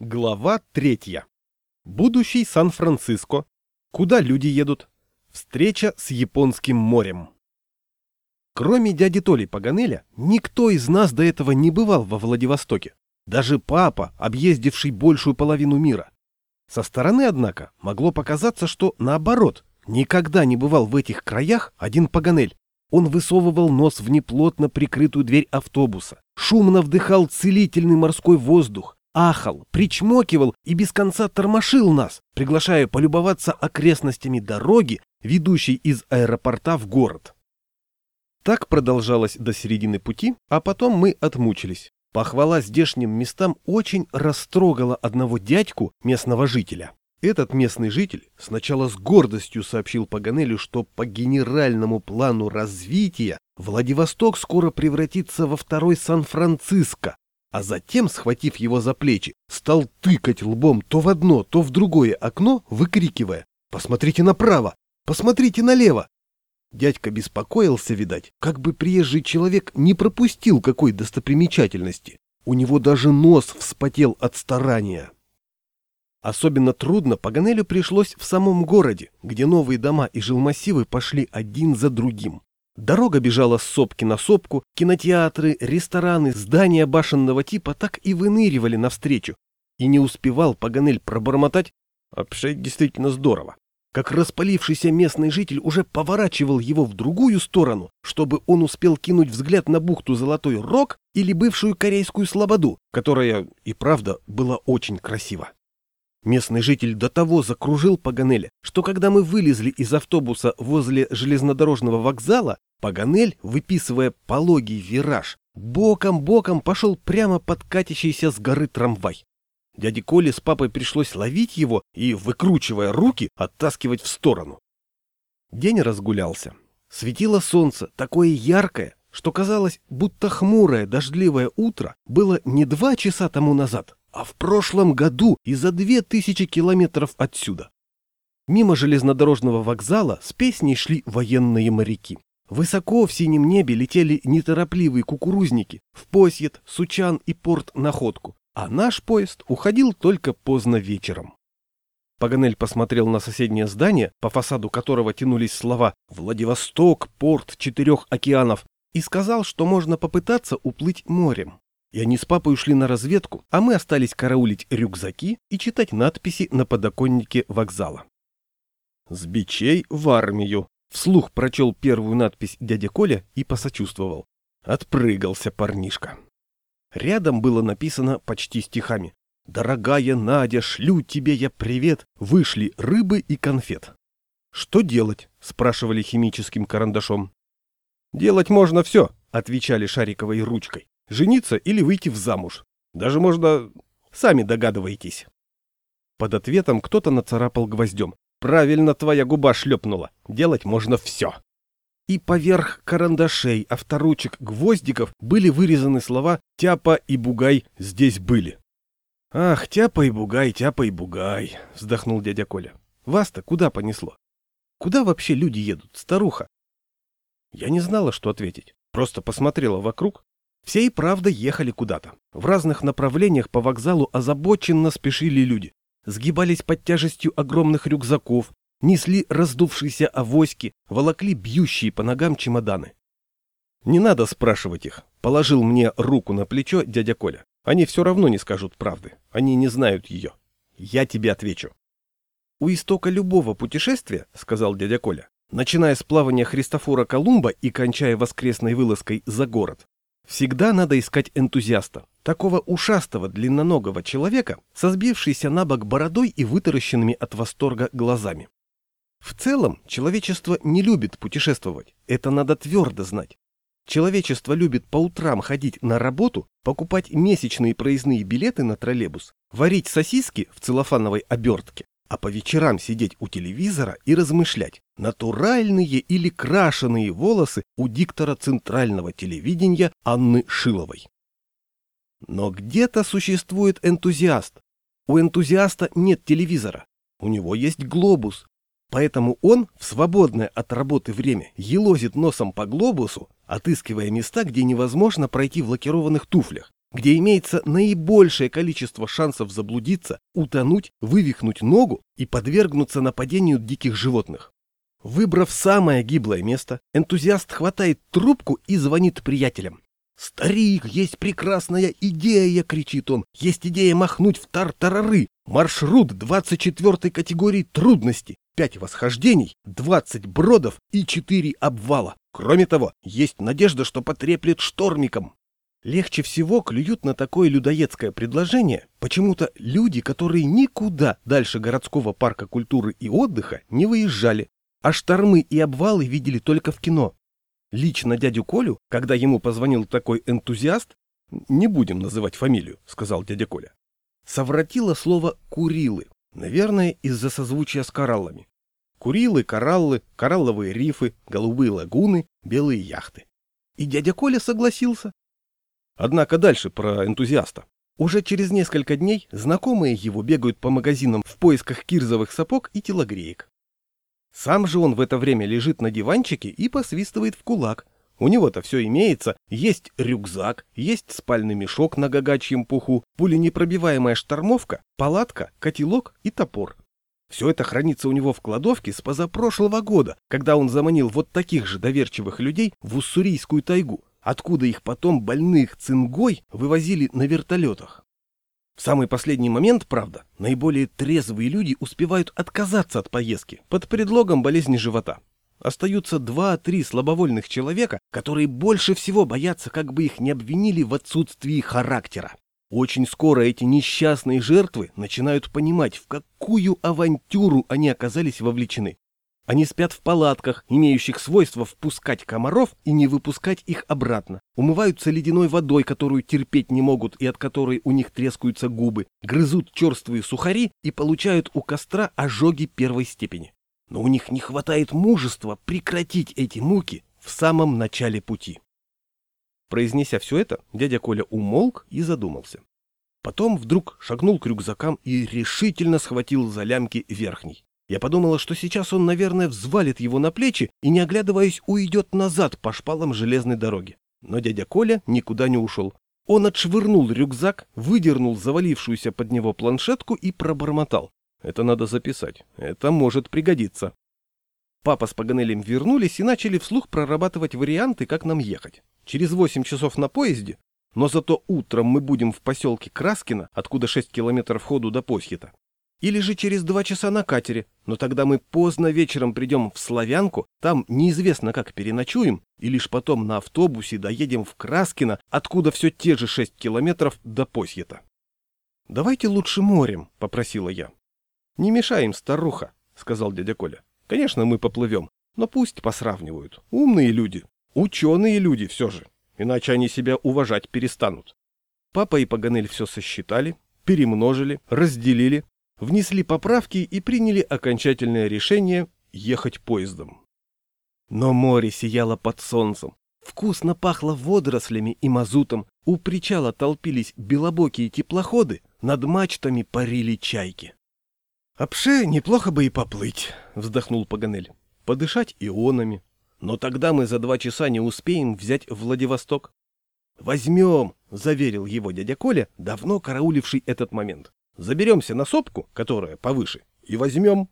Глава третья. Будущий Сан-Франциско. Куда люди едут? Встреча с Японским морем. Кроме дяди Толи Паганеля, никто из нас до этого не бывал во Владивостоке. Даже папа, объездивший большую половину мира. Со стороны, однако, могло показаться, что наоборот, никогда не бывал в этих краях один Паганель. Он высовывал нос в неплотно прикрытую дверь автобуса, шумно вдыхал целительный морской воздух, ахал, причмокивал и без конца тормошил нас, приглашая полюбоваться окрестностями дороги, ведущей из аэропорта в город. Так продолжалось до середины пути, а потом мы отмучились. Похвала здешним местам очень растрогала одного дядьку, местного жителя. Этот местный житель сначала с гордостью сообщил Паганелю, что по генеральному плану развития Владивосток скоро превратится во второй Сан-Франциско, а затем, схватив его за плечи, стал тыкать лбом то в одно, то в другое окно, выкрикивая «Посмотрите направо! Посмотрите налево!» Дядька беспокоился, видать, как бы приезжий человек не пропустил какой достопримечательности. У него даже нос вспотел от старания. Особенно трудно Паганелю пришлось в самом городе, где новые дома и жилмассивы пошли один за другим. Дорога бежала с сопки на сопку, кинотеатры, рестораны, здания башенного типа так и выныривали навстречу. И не успевал Паганель пробормотать «Вообще действительно здорово». Как распалившийся местный житель уже поворачивал его в другую сторону, чтобы он успел кинуть взгляд на бухту Золотой Рог или бывшую корейскую слободу, которая и правда была очень красива. Местный житель до того закружил Паганеля, что когда мы вылезли из автобуса возле железнодорожного вокзала, Паганель, выписывая пологий вираж, боком-боком пошел прямо под катящийся с горы трамвай. Дяде Коле с папой пришлось ловить его и, выкручивая руки, оттаскивать в сторону. День разгулялся. Светило солнце, такое яркое, что казалось, будто хмурое дождливое утро было не два часа тому назад, а в прошлом году и за две тысячи километров отсюда. Мимо железнодорожного вокзала с песней шли военные моряки. Высоко в синем небе летели неторопливые кукурузники в Посьет, Сучан и порт Находку, а наш поезд уходил только поздно вечером. Паганель посмотрел на соседнее здание, по фасаду которого тянулись слова «Владивосток, порт четырех океанов», и сказал, что можно попытаться уплыть морем. И они с папой ушли на разведку, а мы остались караулить рюкзаки и читать надписи на подоконнике вокзала. «С бичей в армию», Вслух прочел первую надпись дядя Коля и посочувствовал. Отпрыгался парнишка. Рядом было написано почти стихами. «Дорогая Надя, шлю тебе я привет, вышли рыбы и конфет». «Что делать?» – спрашивали химическим карандашом. «Делать можно все», – отвечали шариковой ручкой. «Жениться или выйти в замуж. Даже можно... Сами догадываетесь». Под ответом кто-то нацарапал гвоздем. Правильно твоя губа шлепнула. Делать можно все. И поверх карандашей, авторучек, гвоздиков были вырезаны слова «Тяпа и Бугай здесь были». «Ах, Тяпа и Бугай, Тяпа и Бугай», — вздохнул дядя Коля. «Вас-то куда понесло? Куда вообще люди едут, старуха?» Я не знала, что ответить. Просто посмотрела вокруг. Все и правда ехали куда-то. В разных направлениях по вокзалу озабоченно спешили люди сгибались под тяжестью огромных рюкзаков, несли раздувшиеся авоськи, волокли бьющие по ногам чемоданы. Не надо спрашивать их, положил мне руку на плечо дядя Коля. Они все равно не скажут правды, они не знают ее. Я тебе отвечу. У истока любого путешествия, сказал дядя Коля, начиная с плавания Христофора Колумба и кончая воскресной вылазкой за город, Всегда надо искать энтузиаста, такого ушастого длинноногого человека, со сбившейся на бок бородой и вытаращенными от восторга глазами. В целом, человечество не любит путешествовать, это надо твердо знать. Человечество любит по утрам ходить на работу, покупать месячные проездные билеты на троллейбус, варить сосиски в целлофановой обертке, а по вечерам сидеть у телевизора и размышлять, натуральные или крашеные волосы у диктора центрального телевидения Анны Шиловой. Но где-то существует энтузиаст. У энтузиаста нет телевизора, у него есть глобус. Поэтому он в свободное от работы время елозит носом по глобусу, отыскивая места, где невозможно пройти в лакированных туфлях, где имеется наибольшее количество шансов заблудиться, утонуть, вывихнуть ногу и подвергнуться нападению диких животных. Выбрав самое гиблое место, энтузиаст хватает трубку и звонит приятелям. «Старик, есть прекрасная идея!» — кричит он. «Есть идея махнуть в тартарары! Маршрут 24 категории трудности, 5 восхождений, 20 бродов и 4 обвала. Кроме того, есть надежда, что потреплет штормиком». Легче всего клюют на такое людоедское предложение почему-то люди, которые никуда дальше городского парка культуры и отдыха не выезжали, а штормы и обвалы видели только в кино. Лично дядю Колю, когда ему позвонил такой энтузиаст, не будем называть фамилию, сказал дядя Коля, совратило слово «курилы», наверное, из-за созвучия с кораллами. Курилы, кораллы, коралловые рифы, голубые лагуны, белые яхты. И дядя Коля согласился. Однако дальше про энтузиаста. Уже через несколько дней знакомые его бегают по магазинам в поисках кирзовых сапог и телогреек. Сам же он в это время лежит на диванчике и посвистывает в кулак. У него-то все имеется, есть рюкзак, есть спальный мешок на гагачьем пуху, пуленепробиваемая штормовка, палатка, котелок и топор. Все это хранится у него в кладовке с позапрошлого года, когда он заманил вот таких же доверчивых людей в уссурийскую тайгу, откуда их потом больных цингой вывозили на вертолетах. В самый последний момент, правда, наиболее трезвые люди успевают отказаться от поездки под предлогом болезни живота. Остаются два-три слабовольных человека, которые больше всего боятся, как бы их не обвинили в отсутствии характера. Очень скоро эти несчастные жертвы начинают понимать, в какую авантюру они оказались вовлечены. Они спят в палатках, имеющих свойство впускать комаров и не выпускать их обратно. Умываются ледяной водой, которую терпеть не могут и от которой у них трескаются губы. Грызут черствые сухари и получают у костра ожоги первой степени. Но у них не хватает мужества прекратить эти муки в самом начале пути. Произнеся все это, дядя Коля умолк и задумался. Потом вдруг шагнул к рюкзакам и решительно схватил за лямки верхней. Я подумала, что сейчас он, наверное, взвалит его на плечи и, не оглядываясь, уйдет назад по шпалам железной дороги. Но дядя Коля никуда не ушел. Он отшвырнул рюкзак, выдернул завалившуюся под него планшетку и пробормотал. Это надо записать. Это может пригодиться. Папа с Паганелем вернулись и начали вслух прорабатывать варианты, как нам ехать. Через 8 часов на поезде, но зато утром мы будем в поселке Краскино, откуда 6 километров ходу до Посхита. Или же через два часа на катере, но тогда мы поздно вечером придем в Славянку, там неизвестно как переночуем, и лишь потом на автобусе доедем в Краскино, откуда все те же шесть километров до Посьета. «Давайте лучше морем», — попросила я. «Не мешаем, старуха», — сказал дядя Коля. «Конечно, мы поплывем, но пусть посравнивают. Умные люди, ученые люди все же, иначе они себя уважать перестанут». Папа и Паганель все сосчитали, перемножили, разделили, внесли поправки и приняли окончательное решение ехать поездом. Но море сияло под солнцем, вкусно пахло водорослями и мазутом, у причала толпились белобокие теплоходы, над мачтами парили чайки. «Обше неплохо бы и поплыть», — вздохнул Паганель, — «подышать ионами. Но тогда мы за два часа не успеем взять Владивосток». «Возьмем», — заверил его дядя Коля, давно карауливший этот момент. Заберемся на сопку, которая повыше, и возьмем.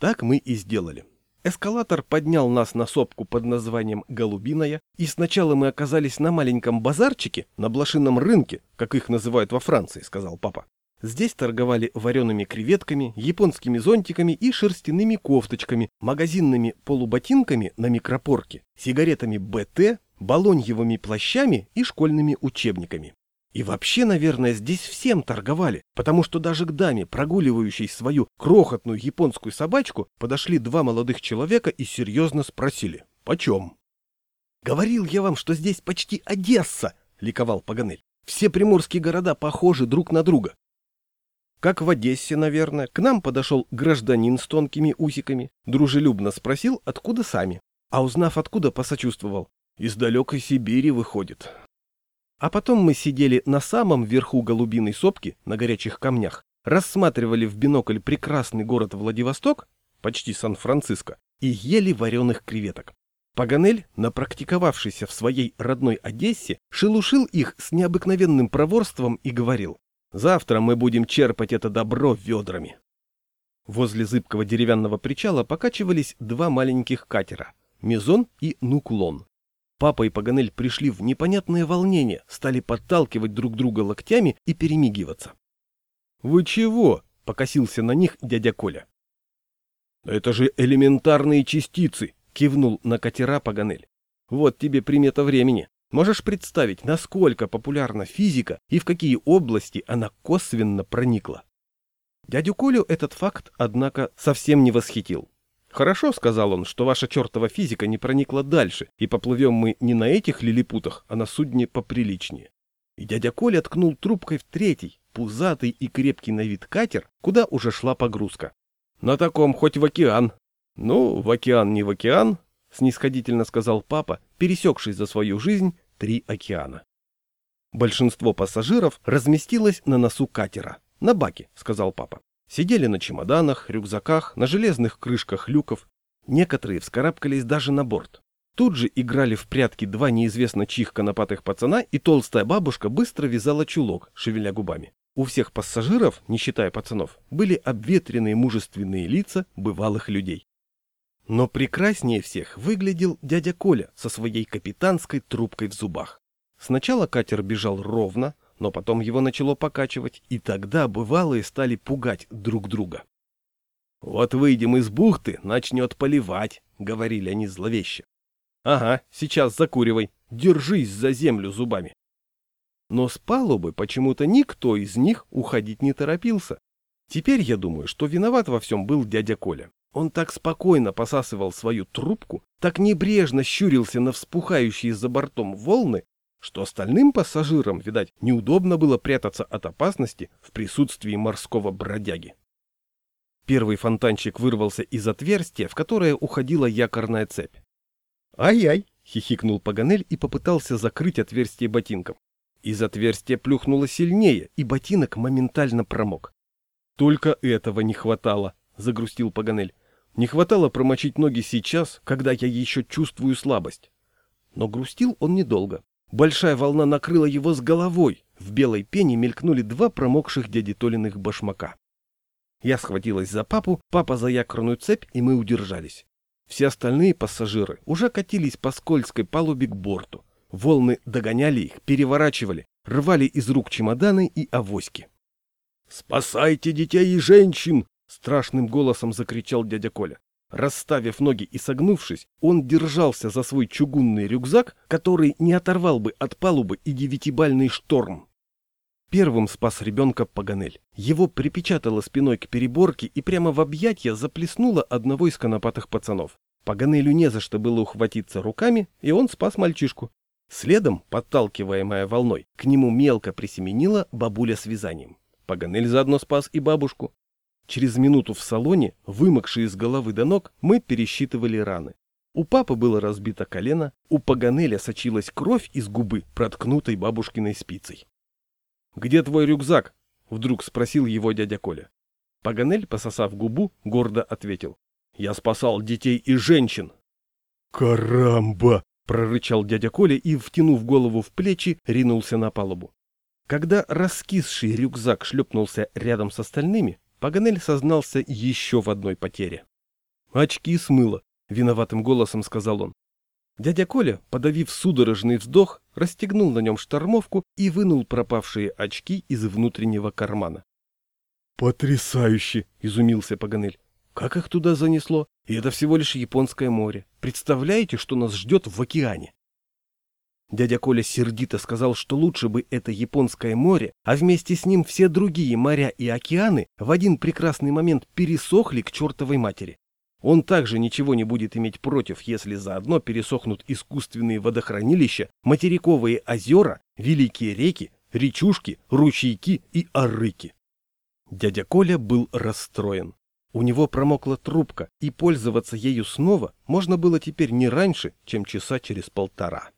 Так мы и сделали. Эскалатор поднял нас на сопку под названием Голубиная, и сначала мы оказались на маленьком базарчике, на блошином рынке, как их называют во Франции, сказал папа. Здесь торговали вареными креветками, японскими зонтиками и шерстяными кофточками, магазинными полуботинками на микропорке, сигаретами БТ, балоньевыми плащами и школьными учебниками. И вообще, наверное, здесь всем торговали, потому что даже к даме, прогуливающей свою крохотную японскую собачку, подошли два молодых человека и серьезно спросили «Почем?». «Говорил я вам, что здесь почти Одесса!» — ликовал Паганель. «Все приморские города похожи друг на друга». Как в Одессе, наверное, к нам подошел гражданин с тонкими усиками, дружелюбно спросил, откуда сами. А узнав откуда, посочувствовал. Из далекой Сибири выходит. А потом мы сидели на самом верху голубиной сопки, на горячих камнях, рассматривали в бинокль прекрасный город Владивосток, почти Сан-Франциско, и ели вареных креветок. Паганель, напрактиковавшийся в своей родной Одессе, шелушил их с необыкновенным проворством и говорил, «Завтра мы будем черпать это добро ведрами». Возле зыбкого деревянного причала покачивались два маленьких катера – Мезон и Нуклон. Папа и Паганель пришли в непонятное волнение, стали подталкивать друг друга локтями и перемигиваться. «Вы чего?» – покосился на них дядя Коля. «Это же элементарные частицы!» – кивнул на катера Паганель. «Вот тебе примета времени. Можешь представить, насколько популярна физика и в какие области она косвенно проникла?» Дядю Колю этот факт, однако, совсем не восхитил. «Хорошо», — сказал он, — «что ваша чертова физика не проникла дальше, и поплывем мы не на этих лилипутах, а на судне поприличнее». И дядя Коля ткнул трубкой в третий, пузатый и крепкий на вид катер, куда уже шла погрузка. «На таком хоть в океан». «Ну, в океан не в океан», — снисходительно сказал папа, пересекший за свою жизнь три океана. Большинство пассажиров разместилось на носу катера. «На баке», — сказал папа. Сидели на чемоданах, рюкзаках, на железных крышках люков. Некоторые вскарабкались даже на борт. Тут же играли в прятки два неизвестно чьих конопатых пацана, и толстая бабушка быстро вязала чулок, шевеля губами. У всех пассажиров, не считая пацанов, были обветренные мужественные лица бывалых людей. Но прекраснее всех выглядел дядя Коля со своей капитанской трубкой в зубах. Сначала катер бежал ровно, но потом его начало покачивать, и тогда бывалые стали пугать друг друга. «Вот выйдем из бухты, начнет поливать», — говорили они зловеще. «Ага, сейчас закуривай, держись за землю зубами». Но с палубы почему-то никто из них уходить не торопился. Теперь я думаю, что виноват во всем был дядя Коля. Он так спокойно посасывал свою трубку, так небрежно щурился на вспухающие за бортом волны, что остальным пассажирам, видать, неудобно было прятаться от опасности в присутствии морского бродяги. Первый фонтанчик вырвался из отверстия, в которое уходила якорная цепь. «Ай-яй!» — хихикнул Паганель и попытался закрыть отверстие ботинком. Из отверстия плюхнуло сильнее, и ботинок моментально промок. «Только этого не хватало», — загрустил Паганель. «Не хватало промочить ноги сейчас, когда я еще чувствую слабость». Но грустил он недолго. Большая волна накрыла его с головой. В белой пене мелькнули два промокших дяди Толиных башмака. Я схватилась за папу, папа за якорную цепь, и мы удержались. Все остальные пассажиры уже катились по скользкой палубе к борту. Волны догоняли их, переворачивали, рвали из рук чемоданы и авоськи. «Спасайте детей и женщин!» — страшным голосом закричал дядя Коля. Расставив ноги и согнувшись, он держался за свой чугунный рюкзак, который не оторвал бы от палубы и девятибальный шторм. Первым спас ребенка Паганель. Его припечатало спиной к переборке и прямо в объятья заплеснуло одного из конопатых пацанов. Паганелю не за что было ухватиться руками, и он спас мальчишку. Следом, подталкиваемая волной, к нему мелко присеменила бабуля с вязанием. Паганель заодно спас и бабушку. Через минуту в салоне, вымокшие с головы до ног, мы пересчитывали раны. У папы было разбито колено, у Паганеля сочилась кровь из губы, проткнутой бабушкиной спицей. «Где твой рюкзак?» — вдруг спросил его дядя Коля. Паганель, пососав губу, гордо ответил. «Я спасал детей и женщин». «Карамба!» — прорычал дядя Коля и, втянув голову в плечи, ринулся на палубу. Когда раскисший рюкзак шлепнулся рядом с остальными, Паганель сознался еще в одной потере. «Очки смыло», — виноватым голосом сказал он. Дядя Коля, подавив судорожный вздох, расстегнул на нем штормовку и вынул пропавшие очки из внутреннего кармана. «Потрясающе!» — изумился Паганель. «Как их туда занесло? И это всего лишь Японское море. Представляете, что нас ждет в океане?» Дядя Коля сердито сказал, что лучше бы это Японское море, а вместе с ним все другие моря и океаны в один прекрасный момент пересохли к чертовой матери. Он также ничего не будет иметь против, если заодно пересохнут искусственные водохранилища, материковые озера, великие реки, речушки, ручейки и арыки. Дядя Коля был расстроен. У него промокла трубка, и пользоваться ею снова можно было теперь не раньше, чем часа через полтора.